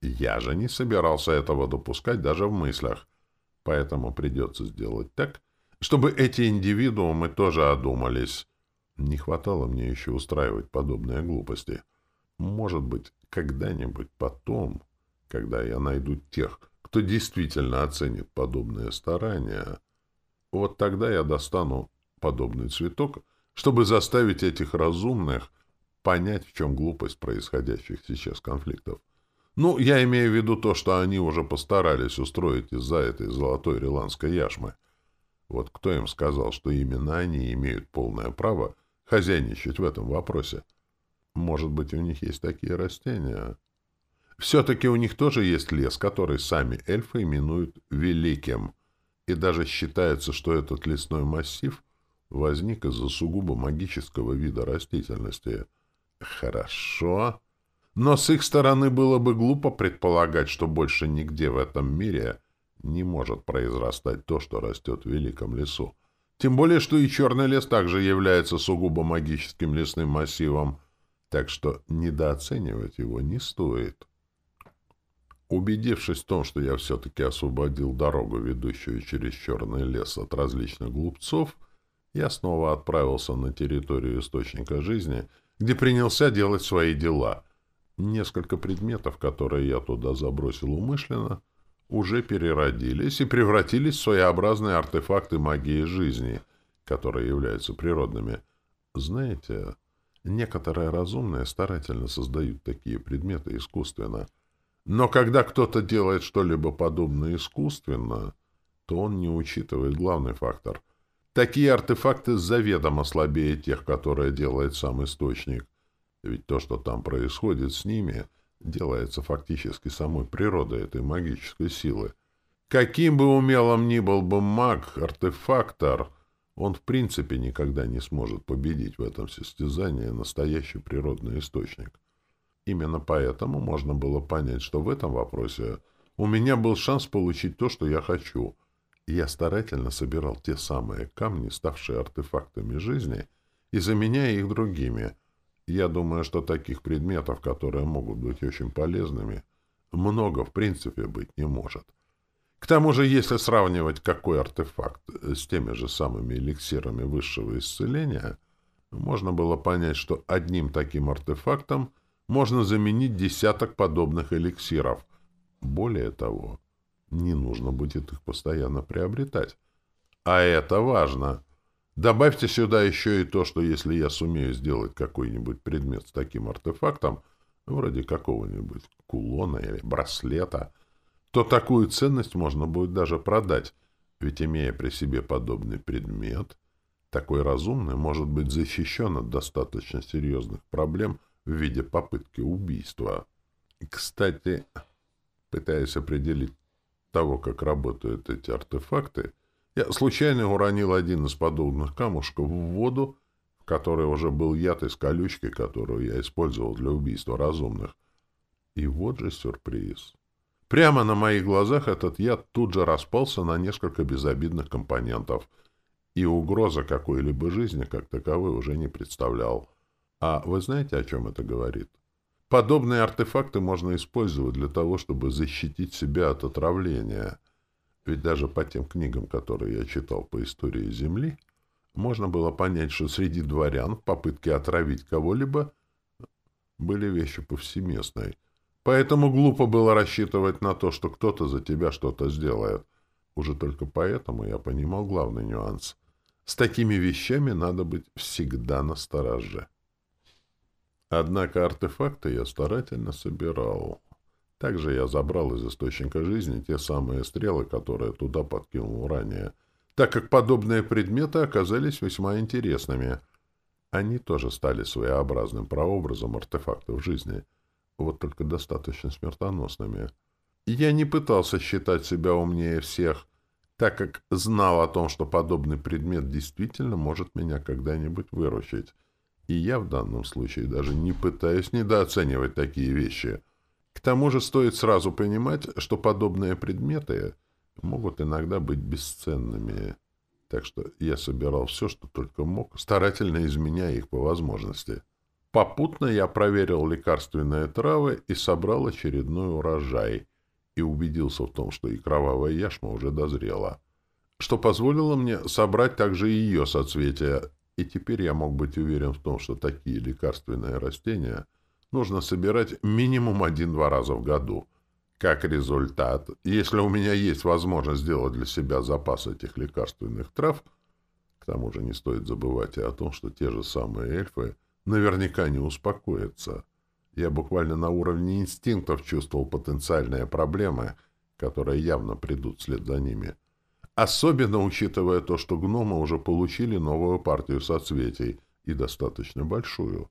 Я же не собирался этого допускать даже в мыслях, поэтому придется сделать так, чтобы эти индивидуумы тоже одумались. Не хватало мне еще устраивать подобные глупости. Может быть, когда-нибудь потом, когда я найду тех, кто действительно оценит подобные старания, вот тогда я достану подобный цветок, чтобы заставить этих разумных понять, в чем глупость происходящих сейчас конфликтов. Ну, я имею в виду то, что они уже постарались устроить из-за этой золотой риландской яшмы. Вот кто им сказал, что именно они имеют полное право хозяйничать в этом вопросе? Может быть, у них есть такие растения? Все-таки у них тоже есть лес, который сами эльфы именуют «великим», и даже считается, что этот лесной массив возник из-за сугубо магического вида растительности. Хорошо. Но с их стороны было бы глупо предполагать, что больше нигде в этом мире не может произрастать то, что растет в великом лесу. Тем более, что и черный лес также является сугубо магическим лесным массивом, так что недооценивать его не стоит. Убедившись в том, что я все-таки освободил дорогу, ведущую через черный лес от различных глупцов, я снова отправился на территорию Источника Жизни, где принялся делать свои дела — Несколько предметов, которые я туда забросил умышленно, уже переродились и превратились в своеобразные артефакты магии жизни, которые являются природными. Знаете, некоторые разумные старательно создают такие предметы искусственно. Но когда кто-то делает что-либо подобное искусственно, то он не учитывает главный фактор. Такие артефакты заведомо слабее тех, которые делает сам источник. Ведь то, что там происходит с ними, делается фактически самой природой этой магической силы. Каким бы умелым ни был бы маг, артефактор, он в принципе никогда не сможет победить в этом состязании настоящий природный источник. Именно поэтому можно было понять, что в этом вопросе у меня был шанс получить то, что я хочу. Я старательно собирал те самые камни, ставшие артефактами жизни, и заменяя их другими — я думаю, что таких предметов, которые могут быть очень полезными, много в принципе быть не может. К тому же, если сравнивать какой артефакт с теми же самыми эликсирами высшего исцеления, можно было понять, что одним таким артефактом можно заменить десяток подобных эликсиров. Более того, не нужно будет их постоянно приобретать. А это важно — Добавьте сюда еще и то, что если я сумею сделать какой-нибудь предмет с таким артефактом, вроде какого-нибудь кулона или браслета, то такую ценность можно будет даже продать, ведь имея при себе подобный предмет, такой разумный может быть защищен от достаточно серьезных проблем в виде попытки убийства. Кстати, пытаясь определить того, как работают эти артефакты, я случайно уронил один из подобных камушков в воду, в которой уже был яд из колючки, которую я использовал для убийства разумных. И вот же сюрприз. Прямо на моих глазах этот яд тут же распался на несколько безобидных компонентов, и угроза какой-либо жизни как таковой уже не представлял. А вы знаете, о чем это говорит? Подобные артефакты можно использовать для того, чтобы защитить себя от отравления — ведь даже по тем книгам, которые я читал по истории Земли, можно было понять, что среди дворян в попытке отравить кого-либо были вещи повсеместные. Поэтому глупо было рассчитывать на то, что кто-то за тебя что-то сделает. Уже только поэтому я понимал главный нюанс. С такими вещами надо быть всегда на стороже. Однако артефакты я старательно собирал. Также я забрал из источника жизни те самые стрелы, которые туда подкинул ранее, так как подобные предметы оказались весьма интересными. Они тоже стали своеобразным прообразом артефактов жизни, вот только достаточно смертоносными. Я не пытался считать себя умнее всех, так как знал о том, что подобный предмет действительно может меня когда-нибудь выручить. И я в данном случае даже не пытаюсь недооценивать такие вещи. К тому же стоит сразу понимать, что подобные предметы могут иногда быть бесценными. Так что я собирал все, что только мог, старательно изменяя их по возможности. Попутно я проверил лекарственные травы и собрал очередной урожай, и убедился в том, что и кровавая яшма уже дозрела, что позволило мне собрать также и ее соцветия, и теперь я мог быть уверен в том, что такие лекарственные растения нужно собирать минимум один-два раза в году. Как результат, если у меня есть возможность сделать для себя запас этих лекарственных трав, к тому же не стоит забывать и о том, что те же самые эльфы наверняка не успокоятся. Я буквально на уровне инстинктов чувствовал потенциальные проблемы, которые явно придут вслед за ними. Особенно учитывая то, что гномы уже получили новую партию соцветий, и достаточно большую.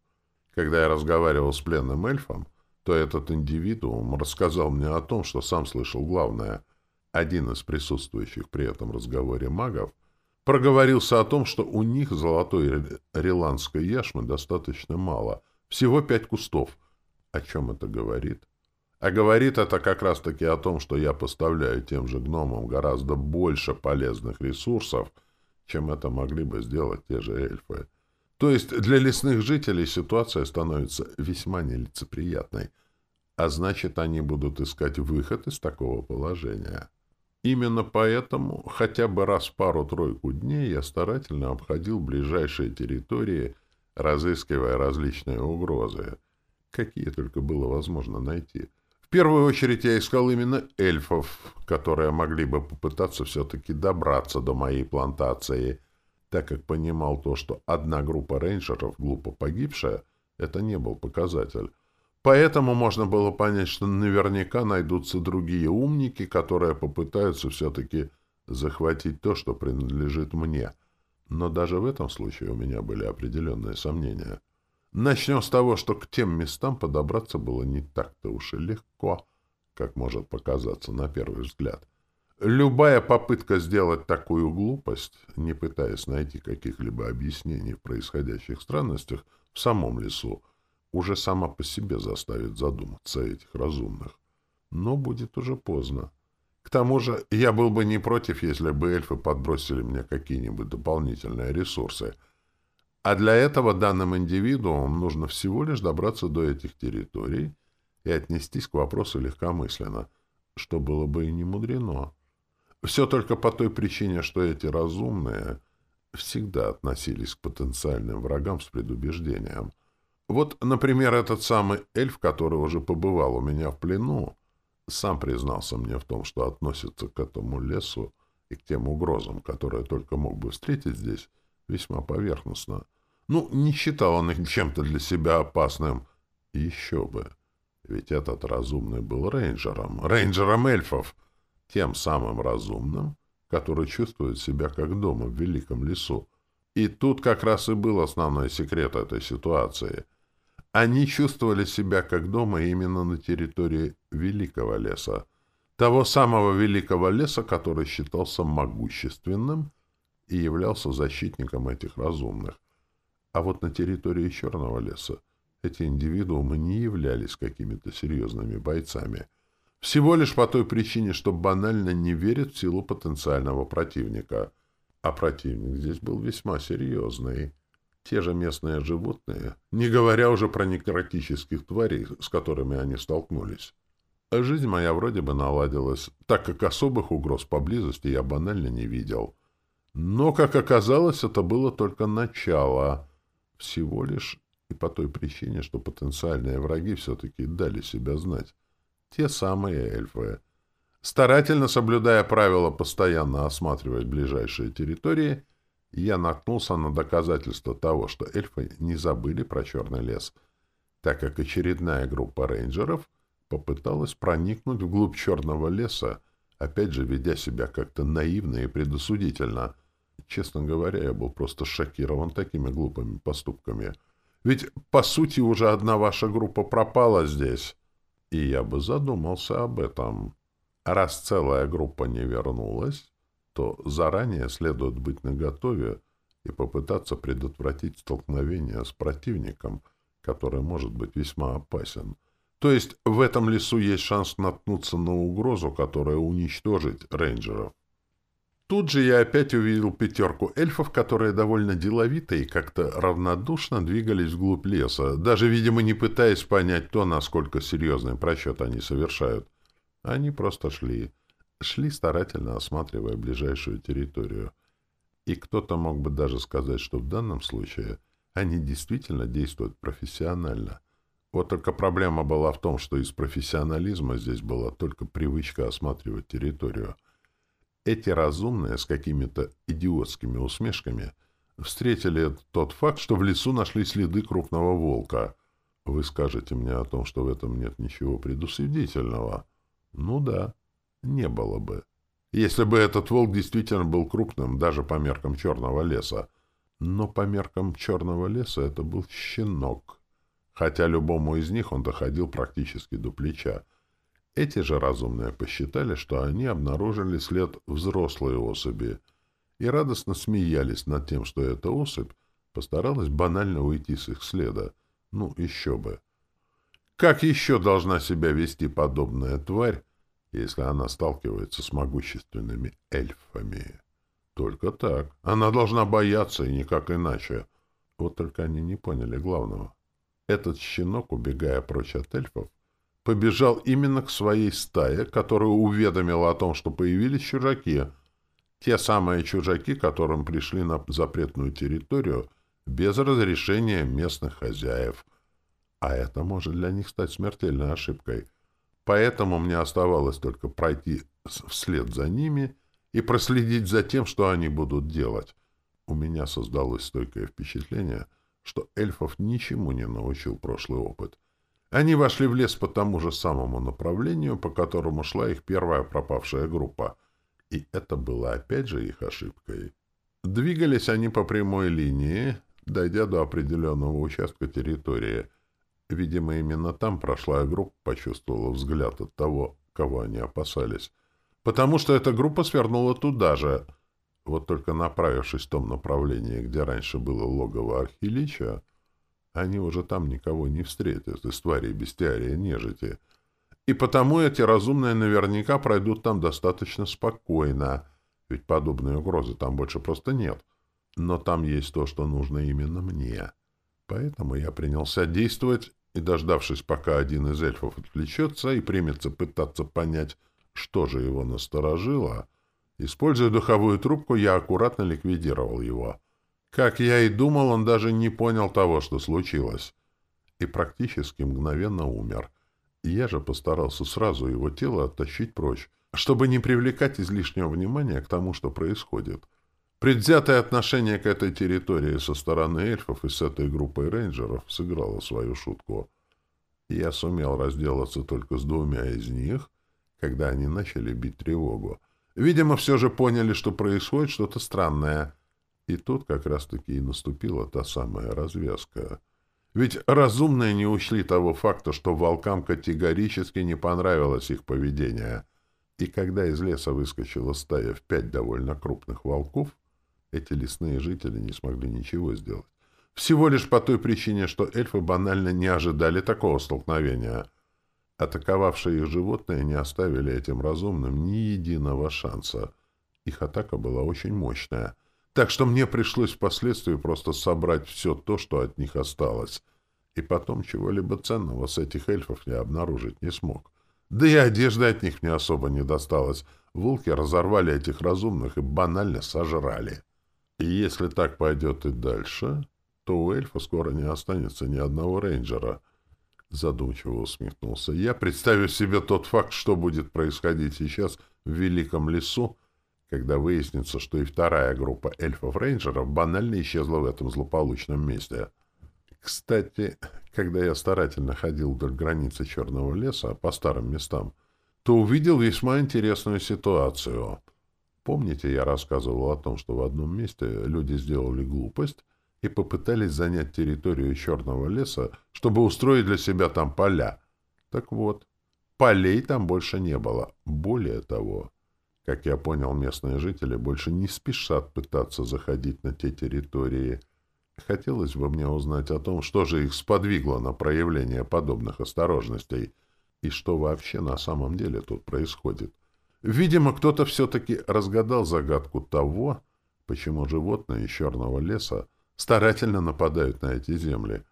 Когда я разговаривал с пленным эльфом, то этот индивидуум рассказал мне о том, что сам слышал главное. Один из присутствующих при этом разговоре магов проговорился о том, что у них золотой реландской яшмы достаточно мало, всего пять кустов. О чем это говорит? А говорит это как раз-таки о том, что я поставляю тем же гномам гораздо больше полезных ресурсов, чем это могли бы сделать те же эльфы. То есть для лесных жителей ситуация становится весьма нелицеприятной, а значит, они будут искать выход из такого положения. Именно поэтому хотя бы раз в пару-тройку дней я старательно обходил ближайшие территории, разыскивая различные угрозы, какие только было возможно найти. Первую очередь я искал именно эльфов, которые могли бы попытаться все-таки добраться до моей плантации, так как понимал то, что одна группа рейнджеров, глупо погибшая, это не был показатель. Поэтому можно было понять, что наверняка найдутся другие умники, которые попытаются все-таки захватить то, что принадлежит мне. Но даже в этом случае у меня были определенные сомнения. Начнем с того, что к тем местам подобраться было не так-то уж и легко, как может показаться на первый взгляд. Любая попытка сделать такую глупость, не пытаясь найти каких-либо объяснений в происходящих странностях в самом лесу, уже сама по себе заставит задуматься этих разумных. Но будет уже поздно. К тому же я был бы не против, если бы эльфы подбросили мне какие-нибудь дополнительные ресурсы. А для этого данным индивидуумам нужно всего лишь добраться до этих территорий и отнестись к вопросу легкомысленно, что было бы и не мудрено. Все только по той причине, что эти разумные всегда относились к потенциальным врагам с предубеждением — вот, например, этот самый эльф, который уже побывал у меня в плену, сам признался мне в том, что относится к этому лесу и к тем угрозам, которые только мог бы встретить здесь, весьма поверхностно. Ну, не считал он их чем-то для себя опасным. Еще бы. Ведь этот разумный был рейнджером, рейнджером эльфов, тем самым разумным, который чувствует себя как дома в великом лесу. И тут как раз и был основной секрет этой ситуации. Они чувствовали себя как дома именно на территории Великого леса, того самого Великого леса, который считался могущественным и являлся защитником этих разумных. А вот на территории Черного леса эти индивидуумы не являлись какими-то серьезными бойцами. Всего лишь по той причине, что банально не верят в силу потенциального противника. А противник здесь был весьма серьезный те же местные животные, не говоря уже про некротических тварей, с которыми они столкнулись. Жизнь моя вроде бы наладилась, так как особых угроз поблизости я банально не видел. Но, как оказалось, это было только начало. Всего лишь и по той причине, что потенциальные враги все-таки дали себя знать. Те самые эльфы. Старательно соблюдая правила постоянно осматривать ближайшие территории, я наткнулся на доказательство того, что эльфы не забыли про черный лес, так как очередная группа рейнджеров попыталась проникнуть вглубь черного леса, опять же ведя себя как-то наивно и предосудительно. Честно говоря, я был просто шокирован такими глупыми поступками. Ведь, по сути, уже одна ваша группа пропала здесь. И я бы задумался об этом. Раз целая группа не вернулась, то заранее следует быть наготове и попытаться предотвратить столкновение с противником, который может быть весьма опасен. То есть в этом лесу есть шанс наткнуться на угрозу, которая уничтожит рейнджеров. Тут же я опять увидел пятерку эльфов, которые довольно деловито и как-то равнодушно двигались вглубь леса, даже, видимо, не пытаясь понять то, насколько серьезный просчет они совершают. Они просто шли. Шли, старательно осматривая ближайшую территорию. И кто-то мог бы даже сказать, что в данном случае они действительно действуют профессионально. Вот только проблема была в том, что из профессионализма здесь была только привычка осматривать территорию — эти разумные с какими-то идиотскими усмешками встретили тот факт, что в лесу нашли следы крупного волка. Вы скажете мне о том, что в этом нет ничего предусудительного. Ну да, не было бы. Если бы этот волк действительно был крупным, даже по меркам черного леса. Но по меркам черного леса это был щенок. Хотя любому из них он доходил практически до плеча. Эти же разумные посчитали, что они обнаружили след взрослой особи и радостно смеялись над тем, что эта особь постаралась банально уйти с их следа. Ну, еще бы. Как еще должна себя вести подобная тварь, если она сталкивается с могущественными эльфами? Только так. Она должна бояться, и никак иначе. Вот только они не поняли главного. Этот щенок, убегая прочь от эльфов, побежал именно к своей стае, которая уведомила о том, что появились чужаки. Те самые чужаки, которым пришли на запретную территорию без разрешения местных хозяев. А это может для них стать смертельной ошибкой. Поэтому мне оставалось только пройти вслед за ними и проследить за тем, что они будут делать. У меня создалось стойкое впечатление, что эльфов ничему не научил прошлый опыт — они вошли в лес по тому же самому направлению, по которому шла их первая пропавшая группа. И это было опять же их ошибкой. Двигались они по прямой линии, дойдя до определенного участка территории. Видимо, именно там прошлая группа почувствовала взгляд от того, кого они опасались. Потому что эта группа свернула туда же. Вот только направившись в том направлении, где раньше было логово Архилича, они уже там никого не встретят из тварей бестиария нежити. И потому эти разумные наверняка пройдут там достаточно спокойно, ведь подобной угрозы там больше просто нет. Но там есть то, что нужно именно мне. Поэтому я принялся действовать, и, дождавшись, пока один из эльфов отвлечется и примется пытаться понять, что же его насторожило, используя духовую трубку, я аккуратно ликвидировал его — как я и думал, он даже не понял того, что случилось. И практически мгновенно умер. Я же постарался сразу его тело оттащить прочь, чтобы не привлекать излишнего внимания к тому, что происходит. Предвзятое отношение к этой территории со стороны эльфов и с этой группой рейнджеров сыграло свою шутку. Я сумел разделаться только с двумя из них, когда они начали бить тревогу. Видимо, все же поняли, что происходит что-то странное — и тут как раз-таки и наступила та самая развязка. Ведь разумные не учли того факта, что волкам категорически не понравилось их поведение. И когда из леса выскочила стая в пять довольно крупных волков, эти лесные жители не смогли ничего сделать. Всего лишь по той причине, что эльфы банально не ожидали такого столкновения. Атаковавшие их животные не оставили этим разумным ни единого шанса. Их атака была очень мощная — так что мне пришлось впоследствии просто собрать все то, что от них осталось. И потом чего-либо ценного с этих эльфов я обнаружить не смог. Да и одежды от них мне особо не досталось. Волки разорвали этих разумных и банально сожрали. И если так пойдет и дальше, то у эльфа скоро не останется ни одного рейнджера. Задумчиво усмехнулся я, представив себе тот факт, что будет происходить сейчас в Великом лесу, когда выяснится, что и вторая группа эльфов-рейнджеров банально исчезла в этом злополучном месте. Кстати, когда я старательно ходил вдоль границы Черного леса по старым местам, то увидел весьма интересную ситуацию. Помните, я рассказывал о том, что в одном месте люди сделали глупость и попытались занять территорию Черного леса, чтобы устроить для себя там поля? Так вот, полей там больше не было. Более того, Как я понял, местные жители больше не спешат пытаться заходить на те территории. Хотелось бы мне узнать о том, что же их сподвигло на проявление подобных осторожностей и что вообще на самом деле тут происходит. Видимо, кто-то все-таки разгадал загадку того, почему животные из черного леса старательно нападают на эти земли.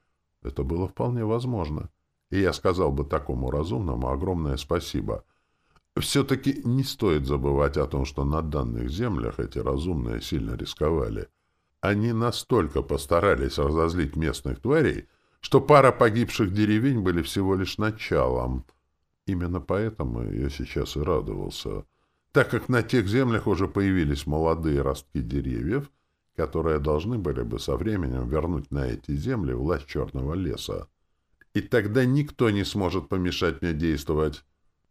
Это было вполне возможно. И я сказал бы такому разумному огромное спасибо. Все-таки не стоит забывать о том, что на данных землях эти разумные сильно рисковали. Они настолько постарались разозлить местных тварей, что пара погибших деревень были всего лишь началом. Именно поэтому я сейчас и радовался, так как на тех землях уже появились молодые ростки деревьев, которые должны были бы со временем вернуть на эти земли власть черного леса. И тогда никто не сможет помешать мне действовать.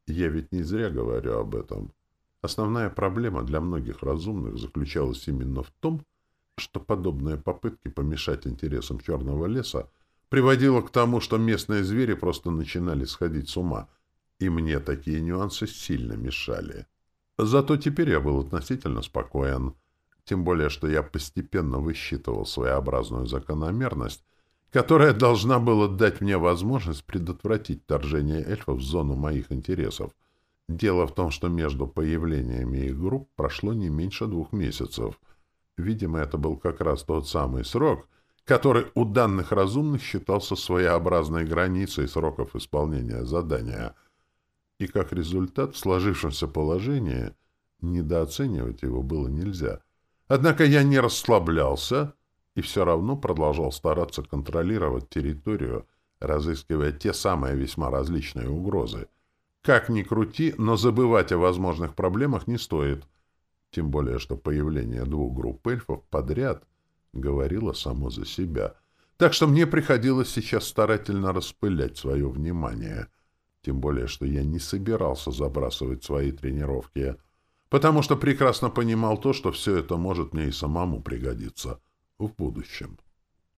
Я ведь не зря говорю об этом. Основная проблема для многих разумных заключалась именно в том, что подобные попытки помешать интересам черного леса приводило к тому, что местные звери просто начинали сходить с ума, и мне такие нюансы сильно мешали. Зато теперь я был относительно спокоен, тем более, что я постепенно высчитывал своеобразную закономерность, которая должна была дать мне возможность предотвратить вторжение эльфов в зону моих интересов. Дело в том, что между появлениями их групп прошло не меньше двух месяцев. Видимо, это был как раз тот самый срок, который у данных разумных считался своеобразной границей сроков исполнения задания. И как результат, в сложившемся положении недооценивать его было нельзя. Однако я не расслаблялся, и все равно продолжал стараться контролировать территорию, разыскивая те самые весьма различные угрозы. Как ни крути, но забывать о возможных проблемах не стоит. Тем более, что появление двух групп эльфов подряд говорило само за себя. Так что мне приходилось сейчас старательно распылять свое внимание. Тем более, что я не собирался забрасывать свои тренировки, потому что прекрасно понимал то, что все это может мне и самому пригодиться — в будущем.